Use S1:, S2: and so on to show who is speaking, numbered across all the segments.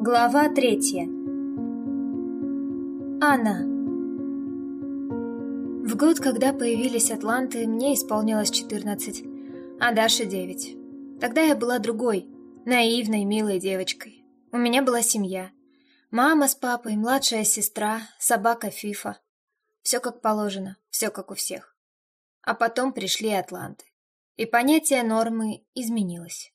S1: Глава третья Анна В год, когда появились атланты, мне исполнилось 14, а Даше 9. Тогда я была другой, наивной, милой девочкой. У меня была семья. Мама с папой, младшая сестра, собака Фифа. Все как положено, все как у всех. А потом пришли атланты. И понятие нормы изменилось.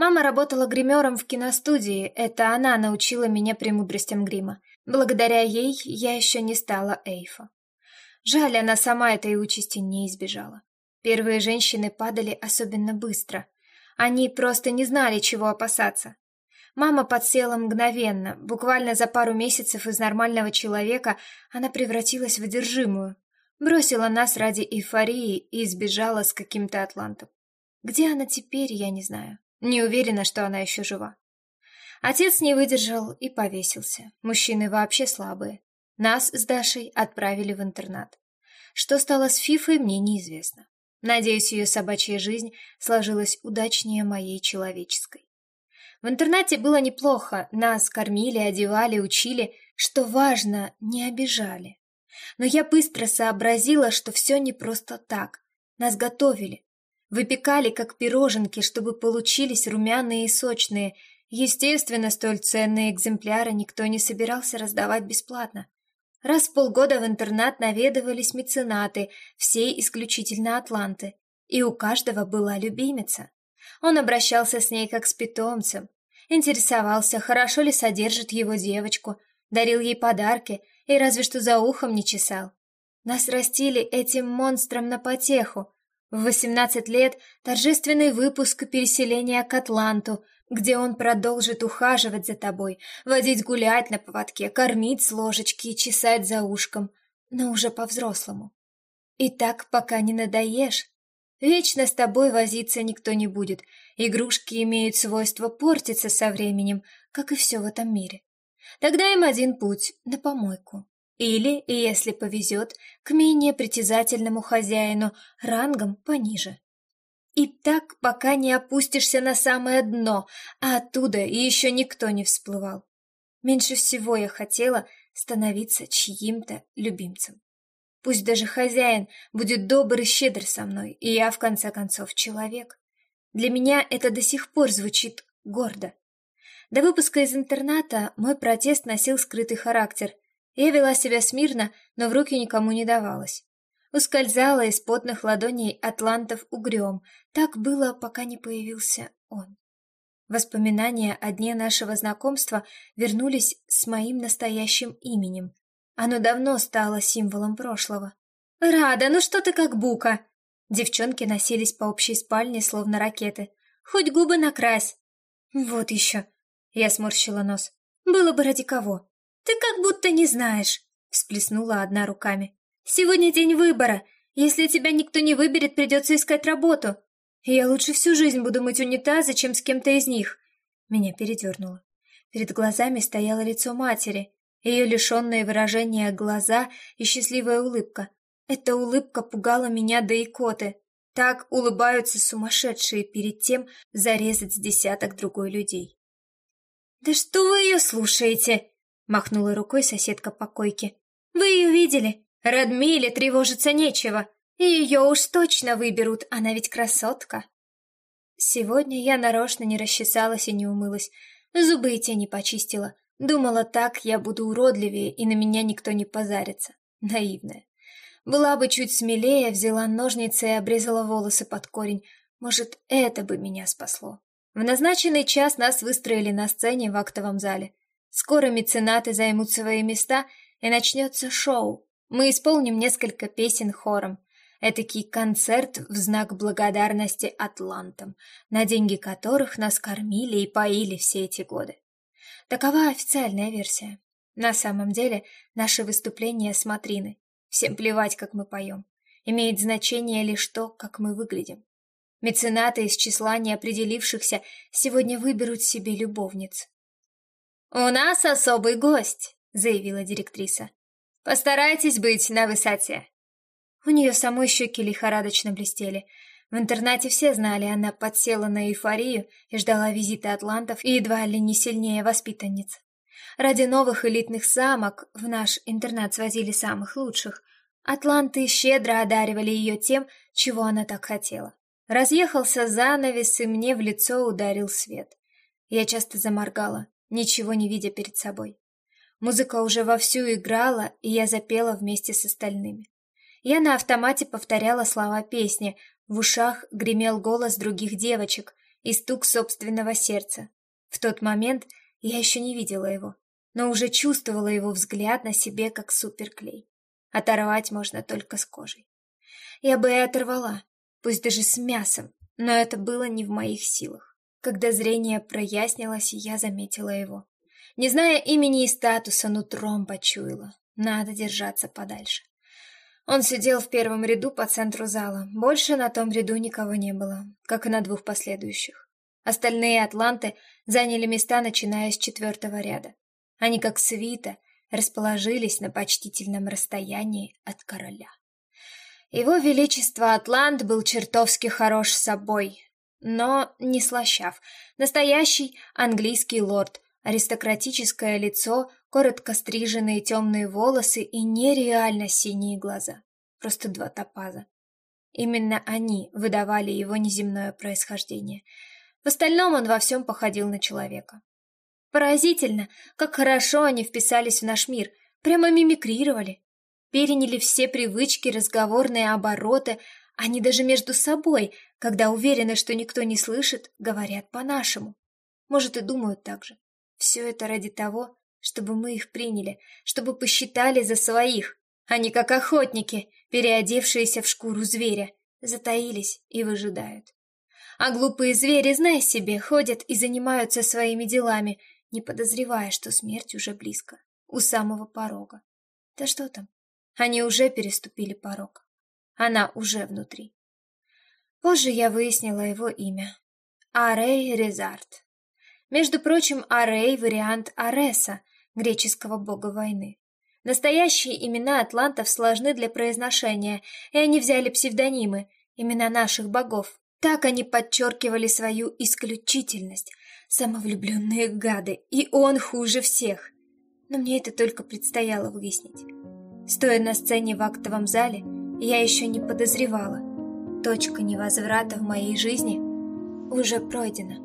S1: Мама работала гримером в киностудии, это она научила меня премудростям грима. Благодаря ей я еще не стала Эйфа. Жаль, она сама этой участи не избежала. Первые женщины падали особенно быстро. Они просто не знали, чего опасаться. Мама подсела мгновенно, буквально за пару месяцев из нормального человека она превратилась в одержимую. Бросила нас ради эйфории и сбежала с каким-то атлантом. Где она теперь, я не знаю. Не уверена, что она еще жива. Отец не выдержал и повесился. Мужчины вообще слабые. Нас с Дашей отправили в интернат. Что стало с Фифой, мне неизвестно. Надеюсь, ее собачья жизнь сложилась удачнее моей человеческой. В интернате было неплохо. Нас кормили, одевали, учили. Что важно, не обижали. Но я быстро сообразила, что все не просто так. Нас готовили, Выпекали, как пироженки, чтобы получились румяные и сочные. Естественно, столь ценные экземпляры никто не собирался раздавать бесплатно. Раз в полгода в интернат наведывались меценаты, все исключительно атланты. И у каждого была любимица. Он обращался с ней как с питомцем. Интересовался, хорошо ли содержит его девочку, дарил ей подарки и разве что за ухом не чесал. Нас растили этим монстром на потеху, в 18 лет торжественный выпуск переселения к Атланту, где он продолжит ухаживать за тобой, водить гулять на поводке, кормить с ложечки и чесать за ушком, но уже по-взрослому. И так, пока не надоешь. Вечно с тобой возиться никто не будет. Игрушки имеют свойство портиться со временем, как и все в этом мире. Тогда им один путь — на помойку. Или, если повезет, к менее притязательному хозяину, рангом пониже. И так, пока не опустишься на самое дно, а оттуда еще никто не всплывал. Меньше всего я хотела становиться чьим-то любимцем. Пусть даже хозяин будет добр и щедр со мной, и я, в конце концов, человек. Для меня это до сих пор звучит гордо. До выпуска из интерната мой протест носил скрытый характер, я вела себя смирно, но в руки никому не давалась. Ускользала из потных ладоней атлантов угрём. Так было, пока не появился он. Воспоминания о дне нашего знакомства вернулись с моим настоящим именем. Оно давно стало символом прошлого. «Рада, ну что ты как бука?» Девчонки носились по общей спальне, словно ракеты. «Хоть губы накрась!» «Вот еще!» Я сморщила нос. «Было бы ради кого!» «Ты как будто не знаешь», — всплеснула одна руками. «Сегодня день выбора. Если тебя никто не выберет, придется искать работу. Я лучше всю жизнь буду мыть унитазы, чем с кем-то из них». Меня передернуло. Перед глазами стояло лицо матери, ее лишенные выражения глаза и счастливая улыбка. Эта улыбка пугала меня до икоты. Так улыбаются сумасшедшие перед тем зарезать десяток другой людей. «Да что вы ее слушаете?» Махнула рукой соседка по койке. Вы ее видели? Радмиле тревожиться нечего. И ее уж точно выберут, она ведь красотка. Сегодня я нарочно не расчесалась и не умылась. Зубы и те не почистила. Думала, так я буду уродливее, и на меня никто не позарится. Наивная. Была бы чуть смелее, взяла ножницы и обрезала волосы под корень. Может, это бы меня спасло. В назначенный час нас выстроили на сцене в актовом зале. Скоро меценаты займут свои места, и начнется шоу. Мы исполним несколько песен хором. Этакий концерт в знак благодарности атлантам, на деньги которых нас кормили и поили все эти годы. Такова официальная версия. На самом деле, наши выступления смотрины. Всем плевать, как мы поем. Имеет значение лишь то, как мы выглядим. Меценаты из числа неопределившихся сегодня выберут себе любовниц. «У нас особый гость», — заявила директриса. «Постарайтесь быть на высоте». У нее самой щеки лихорадочно блестели. В интернате все знали, она подсела на эйфорию и ждала визита атлантов и едва ли не сильнее воспитанниц. Ради новых элитных самок в наш интернат свозили самых лучших. Атланты щедро одаривали ее тем, чего она так хотела. Разъехался занавес, и мне в лицо ударил свет. Я часто заморгала, ничего не видя перед собой. Музыка уже вовсю играла, и я запела вместе с остальными. Я на автомате повторяла слова песни, в ушах гремел голос других девочек и стук собственного сердца. В тот момент я еще не видела его, но уже чувствовала его взгляд на себе как суперклей. Оторвать можно только с кожей. Я бы и оторвала, пусть даже с мясом, но это было не в моих силах. Когда зрение прояснилось, я заметила его. Не зная имени и статуса, нутром почуяла. Надо держаться подальше. Он сидел в первом ряду по центру зала. Больше на том ряду никого не было, как и на двух последующих. Остальные атланты заняли места, начиная с четвертого ряда. Они, как свита, расположились на почтительном расстоянии от короля. Его Величество Атлант был чертовски хорош собой, но не слащав. Настоящий английский лорд, аристократическое лицо, коротко стриженные темные волосы и нереально синие глаза. Просто два топаза. Именно они выдавали его неземное происхождение. В остальном он во всем походил на человека. Поразительно, как хорошо они вписались в наш мир, прямо мимикрировали. Переняли все привычки, разговорные обороты, они даже между собой, когда уверены, что никто не слышит, говорят по-нашему. Может, и думают так же. Все это ради того, чтобы мы их приняли, чтобы посчитали за своих, а не как охотники, переодевшиеся в шкуру зверя, затаились и выжидают. А глупые звери, зная себе, ходят и занимаются своими делами, не подозревая, что смерть уже близко, у самого порога. Да что там, они уже переступили порог. Она уже внутри. Позже я выяснила его имя. Арей Резарт. Между прочим, Арей — вариант Ареса, греческого бога войны. Настоящие имена атлантов сложны для произношения, и они взяли псевдонимы, имена наших богов. Так они подчеркивали свою исключительность. Самовлюбленные гады, и он хуже всех. Но мне это только предстояло выяснить. Стоя на сцене в актовом зале, я еще не подозревала. Точка невозврата в моей жизни уже пройдена.